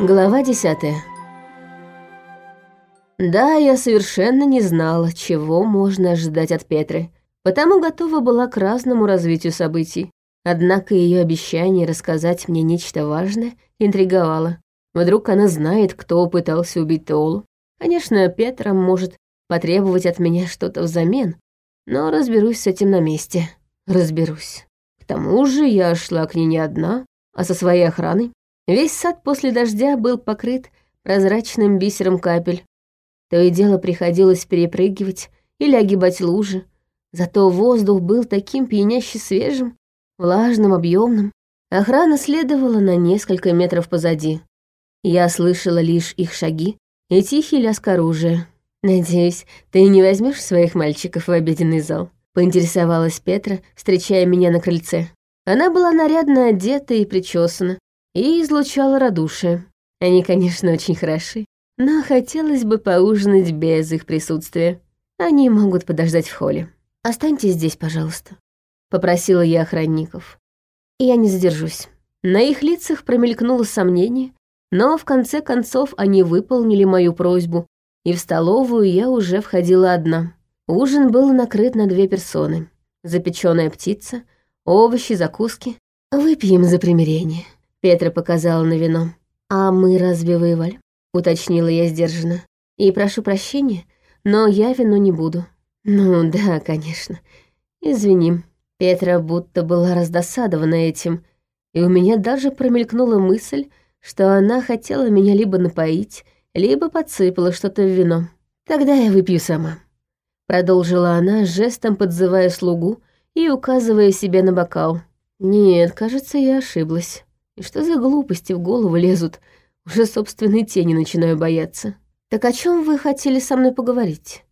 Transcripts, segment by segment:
Глава десятая. Да, я совершенно не знала, чего можно ожидать от Петры, потому готова была к разному развитию событий. Однако ее обещание рассказать мне нечто важное интриговало. Вдруг она знает, кто пытался убить Толу. Конечно, Петра может потребовать от меня что-то взамен, но разберусь с этим на месте. Разберусь. К тому же я шла к ней не одна, а со своей охраной. Весь сад после дождя был покрыт прозрачным бисером капель. То и дело приходилось перепрыгивать или огибать лужи. Зато воздух был таким пьяняще свежим, влажным, объемным. Охрана следовала на несколько метров позади. Я слышала лишь их шаги и тихий лязг оружия. «Надеюсь, ты не возьмешь своих мальчиков в обеденный зал?» — поинтересовалась Петра, встречая меня на крыльце. Она была нарядно одета и причесана, и излучала радушие. Они, конечно, очень хороши, но хотелось бы поужинать без их присутствия. Они могут подождать в холле. «Останьтесь здесь, пожалуйста», — попросила я охранников. «Я не задержусь». На их лицах промелькнуло сомнение, но в конце концов они выполнили мою просьбу, и в столовую я уже входила одна. Ужин был накрыт на две персоны. Запеченная птица, овощи, закуски. Выпьем за примирение. Петра показала на вино. А мы разве воевали? Уточнила я сдержанно. И прошу прощения, но я вино не буду. Ну да, конечно. Извини. Петра будто была раздосадована этим, и у меня даже промелькнула мысль, что она хотела меня либо напоить, либо подсыпала что-то в вино. Тогда я выпью сама. Продолжила она, жестом подзывая слугу и указывая себе на бокал. Нет, кажется, я ошиблась. И что за глупости в голову лезут? Уже собственной тени начинаю бояться. Так о чем вы хотели со мной поговорить?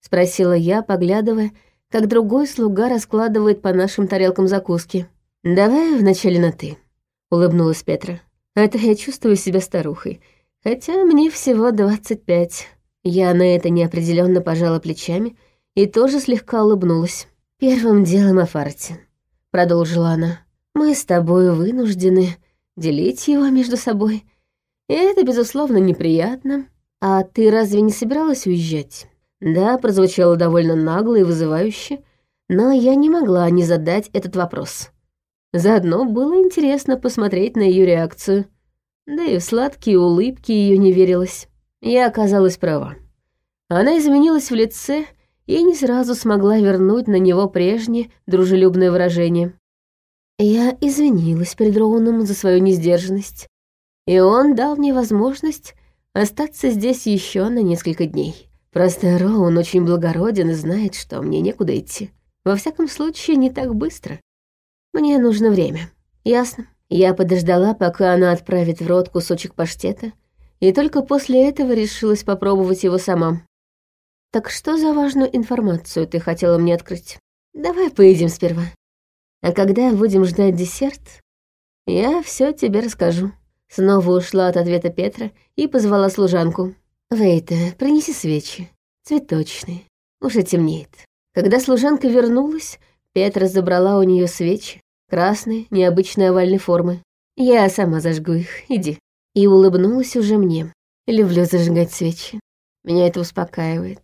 Спросила я, поглядывая, как другой слуга раскладывает по нашим тарелкам закуски. «Давай вначале на «ты», — улыбнулась Петра. «Это я чувствую себя старухой, хотя мне всего двадцать пять». Я на это неопределенно пожала плечами и тоже слегка улыбнулась. «Первым делом о фарте», — продолжила она. «Мы с тобой вынуждены делить его между собой, и это, безусловно, неприятно. А ты разве не собиралась уезжать?» Да, прозвучало довольно нагло и вызывающе, но я не могла не задать этот вопрос. Заодно было интересно посмотреть на ее реакцию, да и в сладкие улыбки ее не верилось. Я оказалась права. Она изменилась в лице и не сразу смогла вернуть на него прежнее дружелюбное выражение. Я извинилась перед Роуном за свою несдержанность, и он дал мне возможность остаться здесь еще на несколько дней. Просто Роун очень благороден и знает, что мне некуда идти. Во всяком случае, не так быстро. Мне нужно время. Ясно. Я подождала, пока она отправит в рот кусочек паштета, и только после этого решилась попробовать его сама. «Так что за важную информацию ты хотела мне открыть? Давай поедим сперва. А когда будем ждать десерт, я все тебе расскажу». Снова ушла от ответа Петра и позвала служанку. «Вейта, принеси свечи. Цветочные. Уже темнеет». Когда служанка вернулась, Петра забрала у нее свечи, красные, необычной овальной формы. «Я сама зажгу их, иди». И улыбнулась уже мне. Люблю зажигать свечи. Меня это успокаивает.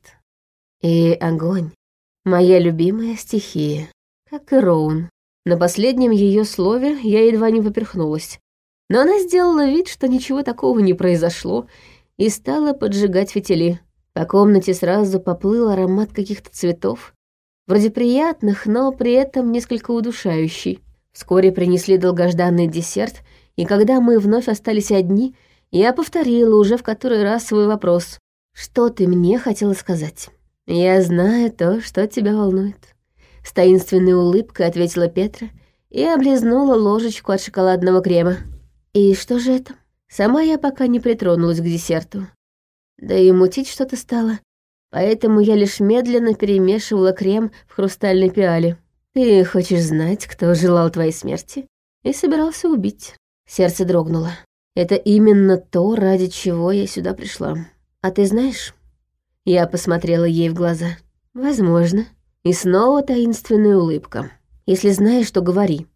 И огонь — моя любимая стихия, как и Роун. На последнем ее слове я едва не поперхнулась. Но она сделала вид, что ничего такого не произошло, и стала поджигать фитили. По комнате сразу поплыл аромат каких-то цветов, вроде приятных, но при этом несколько удушающий. Вскоре принесли долгожданный десерт, и когда мы вновь остались одни, я повторила уже в который раз свой вопрос. «Что ты мне хотела сказать?» «Я знаю то, что тебя волнует», — с таинственной улыбкой ответила Петра и облизнула ложечку от шоколадного крема. «И что же это?» Сама я пока не притронулась к десерту. Да и мутить что-то стало, поэтому я лишь медленно перемешивала крем в хрустальной пиале. Ты хочешь знать, кто желал твоей смерти и собирался убить. Сердце дрогнуло. Это именно то, ради чего я сюда пришла. А ты знаешь? Я посмотрела ей в глаза. Возможно. И снова таинственная улыбка. Если знаешь, то говори.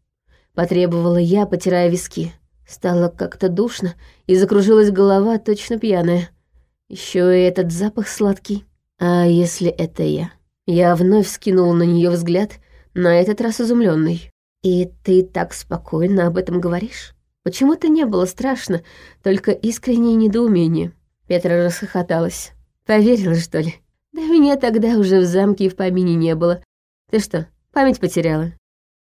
Потребовала я, потирая виски. Стало как-то душно, и закружилась голова, точно пьяная. Еще и этот запах сладкий. А если это я? Я вновь скинула на нее взгляд, на этот раз изумленный. «И ты так спокойно об этом говоришь? Почему-то не было страшно, только искреннее недоумение». Петра расхохоталась. «Поверила, что ли? Да меня тогда уже в замке и в помине не было. Ты что, память потеряла?»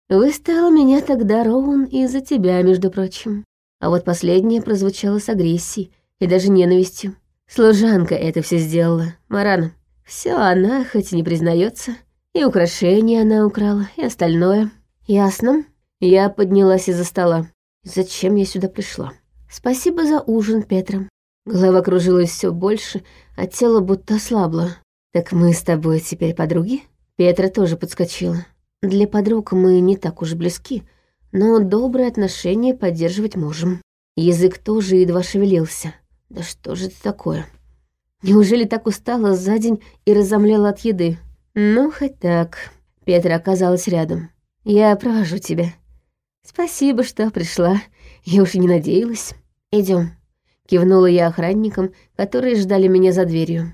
«Выставил меня тогда Роун из-за тебя, между прочим». А вот последнее прозвучало с агрессией и даже ненавистью. Служанка это все сделала, Марана. Все она, хоть и не признается, и украшения она украла, и остальное. Ясно. Я поднялась из-за стола. Зачем я сюда пришла? Спасибо за ужин, Петра. Голова кружилась все больше, а тело будто ослабло. Так мы с тобой теперь подруги? Петра тоже подскочила. Для подруг мы не так уж близки, но добрые отношения поддерживать можем. Язык тоже едва шевелился. Да что же это такое? Неужели так устала за день и разомлела от еды? Ну, хоть так. Петра оказалась рядом. Я провожу тебя. Спасибо, что пришла. Я уж и не надеялась. Идем. Кивнула я охранникам, которые ждали меня за дверью.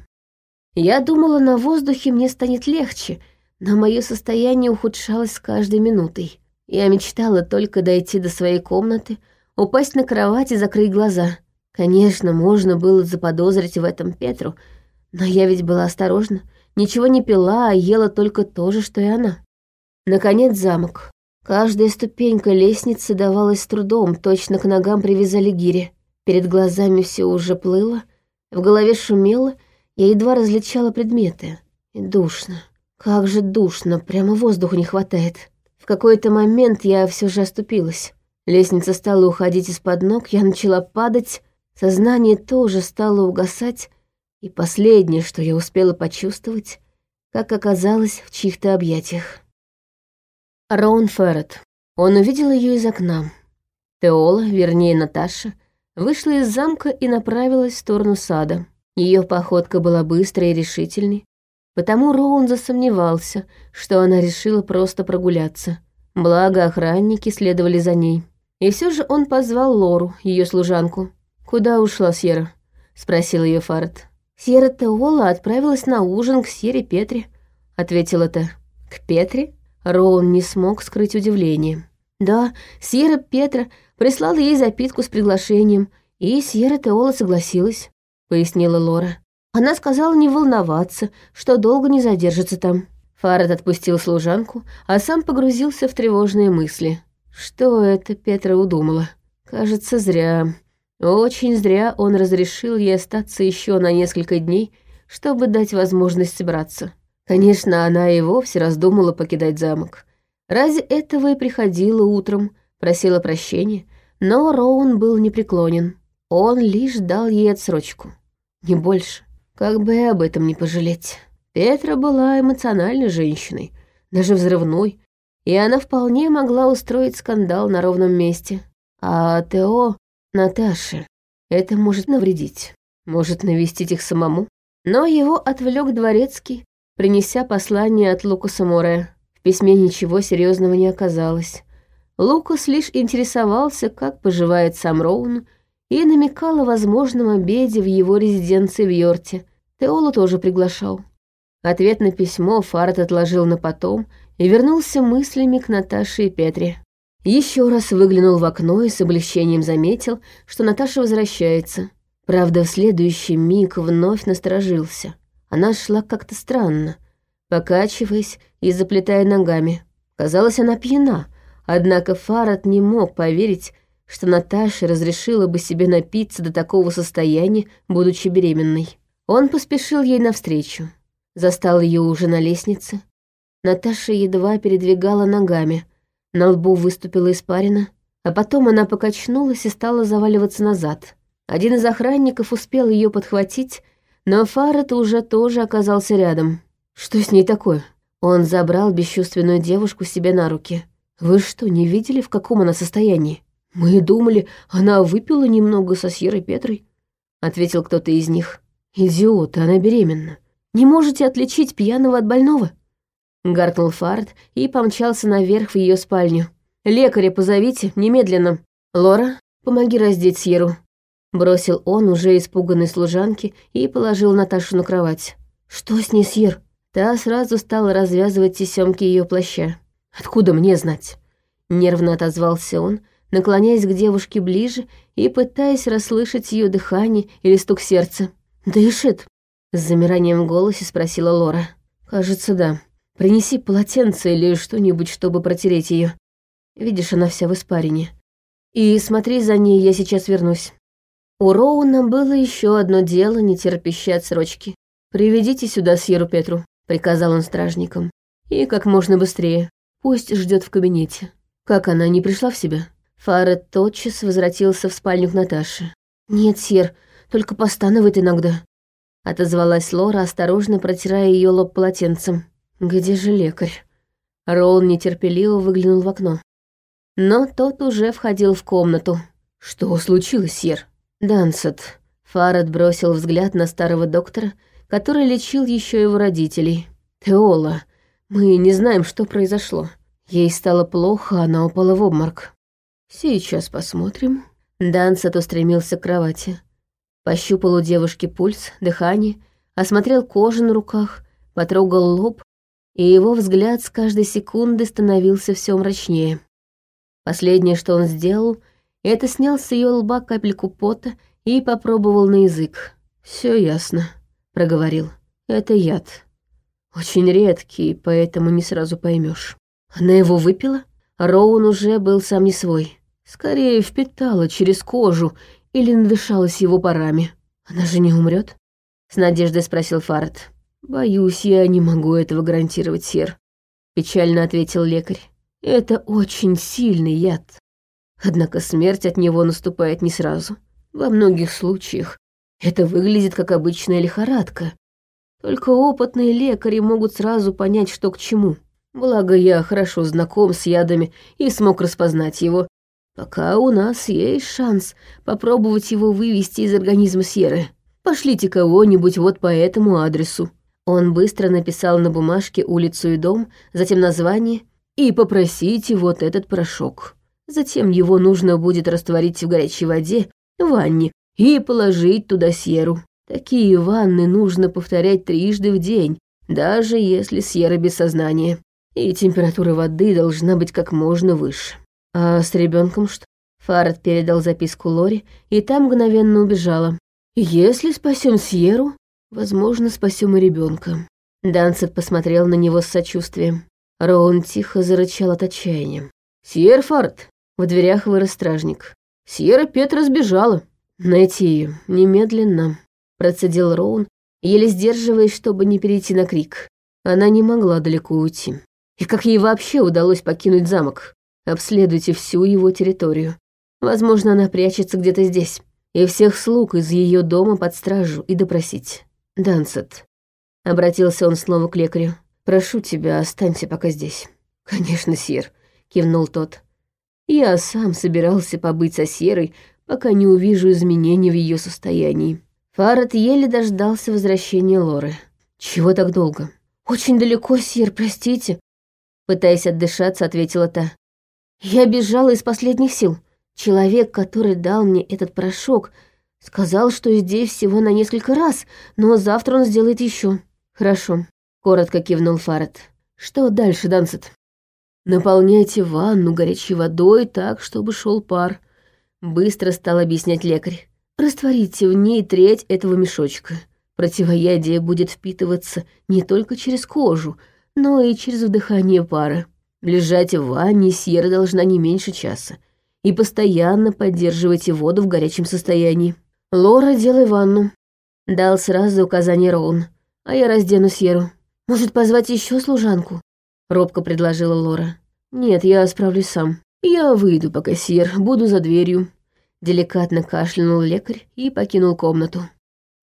Я думала, на воздухе мне станет легче, но мое состояние ухудшалось с каждой минутой. Я мечтала только дойти до своей комнаты, упасть на кровать и закрыть глаза. Конечно, можно было заподозрить в этом Петру, но я ведь была осторожна, ничего не пила, а ела только то же, что и она. Наконец замок. Каждая ступенька лестницы давалась с трудом, точно к ногам привязали гири. Перед глазами все уже плыло, в голове шумело, я едва различала предметы. И душно. Как же душно, прямо воздуха не хватает. В какой-то момент я все же оступилась. Лестница стала уходить из-под ног, я начала падать, Сознание тоже стало угасать, и последнее, что я успела почувствовать, как оказалось в чьих-то объятиях. Роун Феррет. Он увидел ее из окна. Теола, вернее Наташа, вышла из замка и направилась в сторону сада. Ее походка была быстрой и решительной, потому Роун засомневался, что она решила просто прогуляться. Благо охранники следовали за ней. И все же он позвал Лору, ее служанку. «Куда ушла Сьерра?» — спросил ее Фарт. «Сьерра Теола отправилась на ужин к Сьере Петре», — ответила та. «К Петре?» Роун не смог скрыть удивление. «Да, Сьерра Петра прислала ей записку с приглашением, и Сьерра Теола согласилась», — пояснила Лора. Она сказала не волноваться, что долго не задержится там. Фарад отпустил служанку, а сам погрузился в тревожные мысли. Что это Петра удумала? Кажется, зря. Очень зря он разрешил ей остаться еще на несколько дней, чтобы дать возможность собраться. Конечно, она и вовсе раздумала покидать замок. Ради этого и приходила утром, просила прощения, но Роун был непреклонен. Он лишь дал ей отсрочку. Не больше. Как бы и об этом не пожалеть. Петра была эмоциональной женщиной, даже взрывной, и она вполне могла устроить скандал на ровном месте. А Тео Наташе. Это может навредить. Может навестить их самому. Но его отвлек дворецкий, принеся послание от Лукаса Море. В письме ничего серьезного не оказалось. Лукас лишь интересовался, как поживает сам Роун, и намекал о возможном обеде в его резиденции в Йорте. Теолу тоже приглашал. Ответ на письмо Фарт отложил на потом и вернулся мыслями к Наташе и Петре. Еще раз выглянул в окно и с облегчением заметил, что Наташа возвращается. Правда, в следующий миг вновь насторожился. Она шла как-то странно, покачиваясь и заплетая ногами. Казалось, она пьяна, однако Фарад не мог поверить, что Наташа разрешила бы себе напиться до такого состояния, будучи беременной. Он поспешил ей навстречу. Застал ее уже на лестнице. Наташа едва передвигала ногами — на лбу выступила испарина, а потом она покачнулась и стала заваливаться назад. Один из охранников успел ее подхватить, но Фаррет уже тоже оказался рядом. Что с ней такое? Он забрал бесчувственную девушку себе на руки. Вы что, не видели, в каком она состоянии? Мы думали, она выпила немного со Сьерой Петрой, ответил кто-то из них. Идиот, она беременна. Не можете отличить пьяного от больного? Гаркнул Фарт и помчался наверх в ее спальню. «Лекаря позовите, немедленно!» Лора, помоги раздеть Сьеру», — бросил он уже испуганной служанке и положил Наташу на кровать. «Что с ней, Сьер?» Та сразу стала развязывать тесемки ее плаща. «Откуда мне знать?» Нервно отозвался он, наклоняясь к девушке ближе и пытаясь расслышать ее дыхание или стук сердца. «Дышит?» — с замиранием в голосе спросила Лора. «Кажется, да. Принеси полотенце или что-нибудь, чтобы протереть ее. Видишь, она вся в испарине. И смотри за ней, я сейчас вернусь». У Роуна было еще одно дело, не терпящее отсрочки. «Приведите сюда Сьеру Петру», — приказал он стражникам. «И как можно быстрее. Пусть ждет в кабинете. Как она, не пришла в себя?» Фаред тотчас возвратился в спальню к Наташе. «Нет, Сьер, только постанывает иногда», — отозвалась Лора, осторожно протирая ее лоб полотенцем. «Где же лекарь?» Роун нетерпеливо выглянул в окно. Но тот уже входил в комнату. «Что случилось, Сьер?» «Дансет». Фарад бросил взгляд на старого доктора, который лечил еще его родителей. «Теола, мы не знаем, что произошло. Ей стало плохо, она упала в обморок». «Сейчас посмотрим». Дансет устремился к кровати. Пощупал у девушки пульс, дыхание, осмотрел кожу на руках, потрогал лоб, и его взгляд с каждой секунды становился все мрачнее. Последнее, что он сделал, это снял с ее лба капельку пота и попробовал на язык. Все ясно», — проговорил. «Это яд. Очень редкий, поэтому не сразу поймешь. Она его выпила? Роун уже был сам не свой. Скорее впитала через кожу или надышалась его парами. Она же не умрет? С надеждой спросил Фарт. Боюсь, я не могу этого гарантировать, Сер. Печально ответил лекарь. Это очень сильный яд. Однако смерть от него наступает не сразу. Во многих случаях это выглядит как обычная лихорадка. Только опытные лекари могут сразу понять, что к чему. Благо, я хорошо знаком с ядами и смог распознать его. Пока у нас есть шанс попробовать его вывести из организма серы. Пошлите кого-нибудь вот по этому адресу». Он быстро написал на бумажке улицу и дом, затем название, и попросите вот этот порошок. Затем его нужно будет растворить в горячей воде, в ванне, и положить туда серу. Такие ванны нужно повторять трижды в день, даже если сера без сознания. И температура воды должна быть как можно выше. А с ребенком что? Фарад передал записку Лори, и там мгновенно убежала. Если спасем Сьеру, возможно, спасем и ребенка. Дансет посмотрел на него с сочувствием. Роун тихо зарычал от отчаяния. «Сьер Фарт!» В дверях вырос стражник. Сьерра Петра сбежала. Найти ее немедленно, процедил Роун, еле сдерживаясь, чтобы не перейти на крик. Она не могла далеко уйти. И как ей вообще удалось покинуть замок? Обследуйте всю его территорию. Возможно, она прячется где-то здесь. И всех слуг из ее дома под стражу и допросить. Дансет. Обратился он снова к лекарю. Прошу тебя, останься пока здесь. Конечно, сир, кивнул тот. Я сам собирался побыть со Серой, пока не увижу изменений в ее состоянии. Фарад еле дождался возвращения Лоры. Чего так долго? Очень далеко, Сир, простите. Пытаясь отдышаться, ответила та. Я бежала из последних сил. Человек, который дал мне этот порошок, сказал, что здесь всего на несколько раз, но завтра он сделает еще. Хорошо, коротко кивнул Фарад. Что дальше, Дансет? Наполняйте ванну горячей водой так, чтобы шел пар. Быстро стал объяснять лекарь. Растворите в ней треть этого мешочка. Противоядие будет впитываться не только через кожу, но и через вдыхание пара. Лежать в ванне Сьерра должна не меньше часа. И постоянно поддерживайте воду в горячем состоянии. Лора, делай ванну. Дал сразу указание Роун. А я раздену Сьеру. Может, позвать еще служанку? робко предложила Лора. Нет, я справлюсь сам. Я выйду, пока сир, буду за дверью. Деликатно кашлянул лекарь и покинул комнату.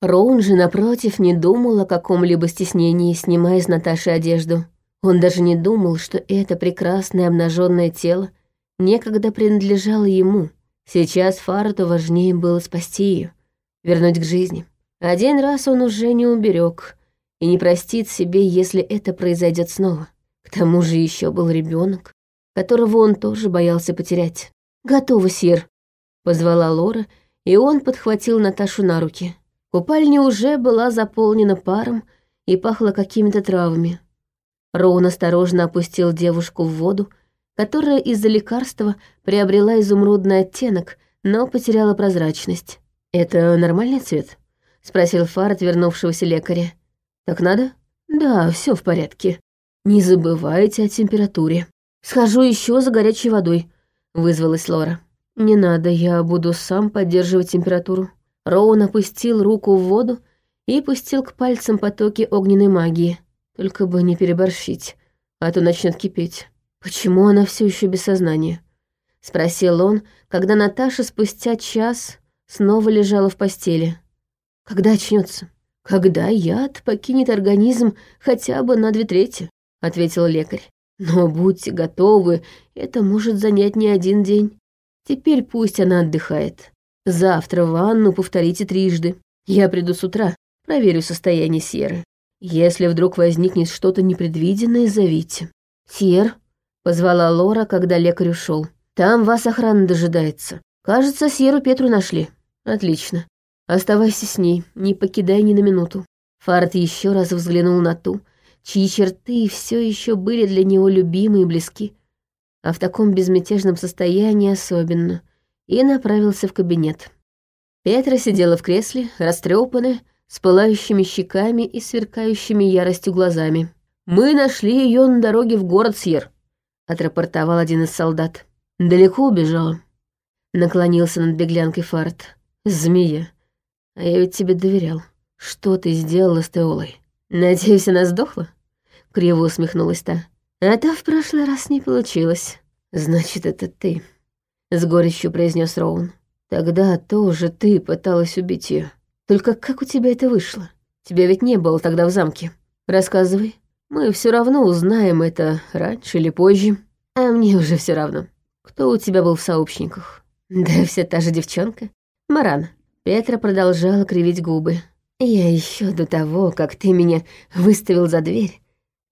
Роун же, напротив, не думал о каком-либо стеснении, снимая с Наташи одежду. Он даже не думал, что это прекрасное обнаженное тело некогда принадлежало ему. Сейчас Фарту важнее было спасти ее, вернуть к жизни. Один раз он уже не уберег и не простит себе, если это произойдет снова. К тому же еще был ребенок, которого он тоже боялся потерять. «Готово, Сир», позвала Лора, и он подхватил Наташу на руки. Купальня уже была заполнена паром и пахла какими-то травами. Роун осторожно опустил девушку в воду, которая из-за лекарства приобрела изумрудный оттенок, но потеряла прозрачность. «Это нормальный цвет?» — спросил Фарт вернувшегося лекаря. «Так надо?» «Да, все в порядке. Не забывайте о температуре. Схожу еще за горячей водой», — вызвалась Лора. «Не надо, я буду сам поддерживать температуру». Роун опустил руку в воду и пустил к пальцам потоки огненной магии. Только бы не переборщить, а то начнет кипеть. «Почему она все еще без сознания?» — спросил он, когда Наташа спустя час снова лежала в постели. «Когда очнется? «Когда яд покинет организм хотя бы на две трети», — ответил лекарь. «Но будьте готовы, это может занять не один день. Теперь пусть она отдыхает. Завтра ванну повторите трижды. Я приду с утра, проверю состояние Сьеры. Если вдруг возникнет что-то непредвиденное, зовите». «Сьер», Позвала Лора, когда лекарь ушел. «Там вас охрана дожидается. Кажется, Сьеру Петру нашли. Отлично. Оставайся с ней, не покидай ни на минуту». Фарт еще раз взглянул на ту, чьи черты все еще были для него любимы и близки, а в таком безмятежном состоянии особенно, и направился в кабинет. Петра сидела в кресле, растрепанная, с пылающими щеками и сверкающими яростью глазами. «Мы нашли ее на дороге в город Сьер», — отрапортовал один из солдат. «Далеко убежала?» Наклонился над беглянкой Фарт. «Змея. А я ведь тебе доверял. Что ты сделала с Теолой? Надеюсь, она сдохла?» Криво усмехнулась та. «А то в прошлый раз не получилось. Значит, это ты», — с горечью произнес Роун. «Тогда тоже ты пыталась убить ее. Только как у тебя это вышло? Тебя ведь не было тогда в замке. Рассказывай». Мы все равно узнаем это раньше или позже. А мне уже все равно. Кто у тебя был в сообщниках? Да все та же девчонка. Маран. Петра продолжала кривить губы. Я еще до того, как ты меня выставил за дверь,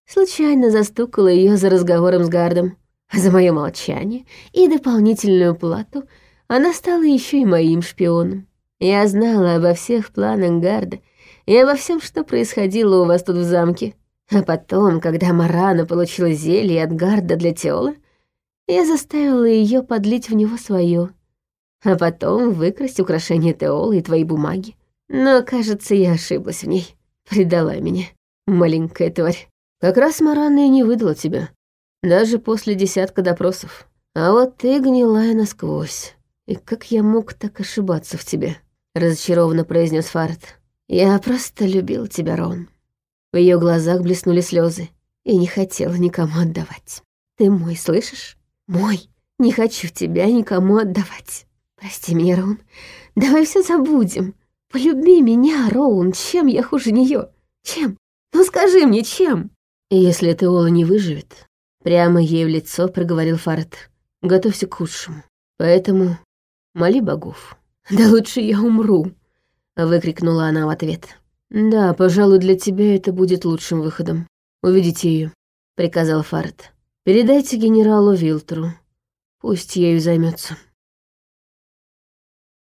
случайно застукала ее за разговором с Гардом. За мое молчание и дополнительную плату она стала еще и моим шпионом. Я знала обо всех планах Гарда и обо всем, что происходило у вас тут в замке. А потом, когда Марана получила зелье от гарда для Теола, я заставила ее подлить в него свое, а потом выкрасть украшение Теола и твои бумаги. Но, кажется, я ошиблась в ней. Предала меня, маленькая тварь. Как раз Марана и не выдала тебя, даже после десятка допросов. А вот ты гнилая насквозь. И как я мог так ошибаться в тебе? Разочарованно произнес Фарт. Я просто любил тебя, Рон. В ее глазах блеснули слезы. И не хотела никому отдавать. Ты мой, слышишь? Мой. Не хочу тебя никому отдавать. Прости меня, Роун. Давай все забудем. Полюби меня, Роун. Чем я хуже нее? Чем? Ну скажи мне, чем? Если ты Ола не выживет, прямо ей в лицо проговорил Фарт. Готовься к худшему. Поэтому моли богов. Да лучше я умру, выкрикнула она в ответ. «Да, пожалуй, для тебя это будет лучшим выходом. Уведите ее, приказал Фарт. «Передайте генералу Вилтеру. Пусть ею займется.